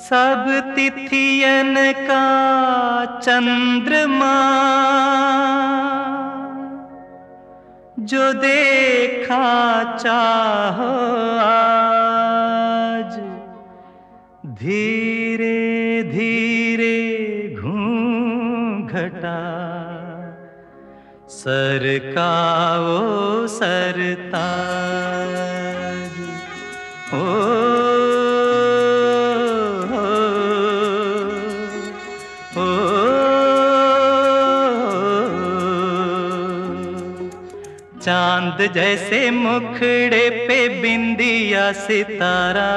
सब तिथियन का चंद्रमा जो देखा चाहो आज। धीरे धीरे घटा सरकाओ सरताज ओ चाँद जैसे मुखड़े पे बिंदिया सितारा।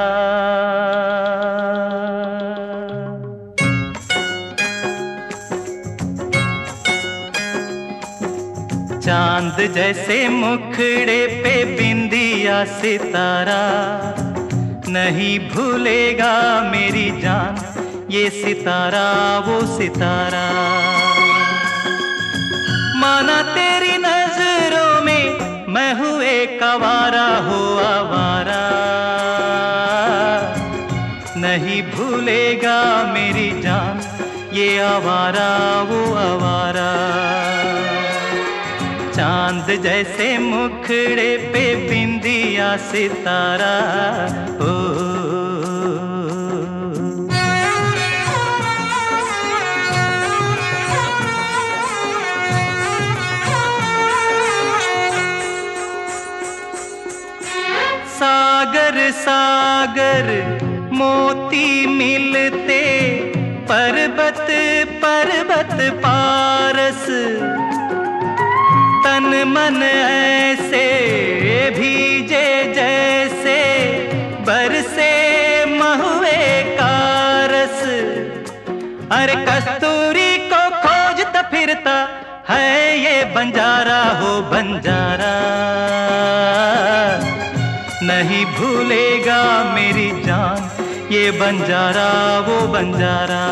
चाँद जैसे मुखड़े पे बिंदिया सितारा। नहीं भूलेगा मेरी जान, ये सितारा, वो सितारा। कवारा हो आवारा। नहीं भूलेगा मेरी जान, ये आवारा, वो आवारा। चाँद जैसे मुखड़े पे बिंदिया सितारा, ओ सागर मोती मिलते पर्वत पर्वत पारस। तन मन ऐसे भीजे जैसे बरसे महुए कारस। अरे कस्तूरी को खोजता फिरता है ये बंजारा हो बंजारा। नहीं भूलेगा मेरी जान। ये बंजारा वो बंजारा।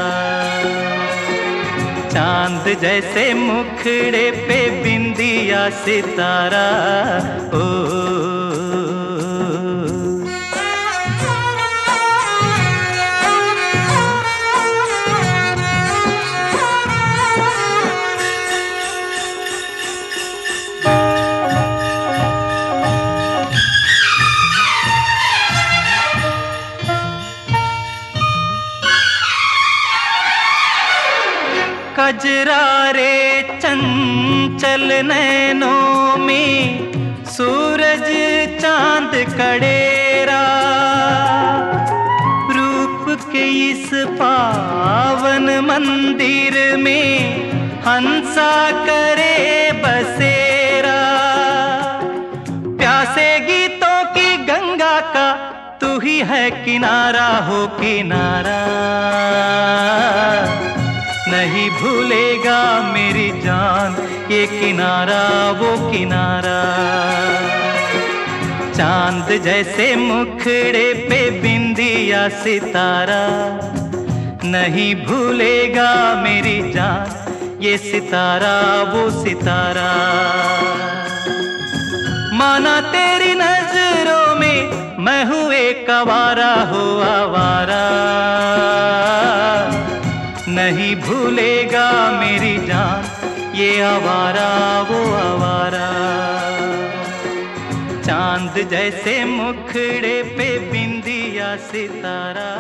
चाँद जैसे मुखड़े पे बिंदिया सितारा। ओ, कजरारे चंचल नैनों में सूरज चाँद कड़ेरा। रूप के इस पावन मंदिर में हंसा करे बसेरा। प्यासे गीतों की गंगा का तू ही है किनारा हो किनारा। नहीं भूलेगा मेरी जान, ये किनारा, वो किनारा। चाँद जैसे मुखड़े पे बिंदिया सितारा। नहीं भूलेगा मेरी जान, ये सितारा, वो सितारा। माना तेरी नज़रों में मैं हूँ एक आवारा, हो आवारा। नहीं भूलेगा मेरी जान ये आवारा वो आवारा। चाँद जैसे मुखड़े पे बिंदिया सितारा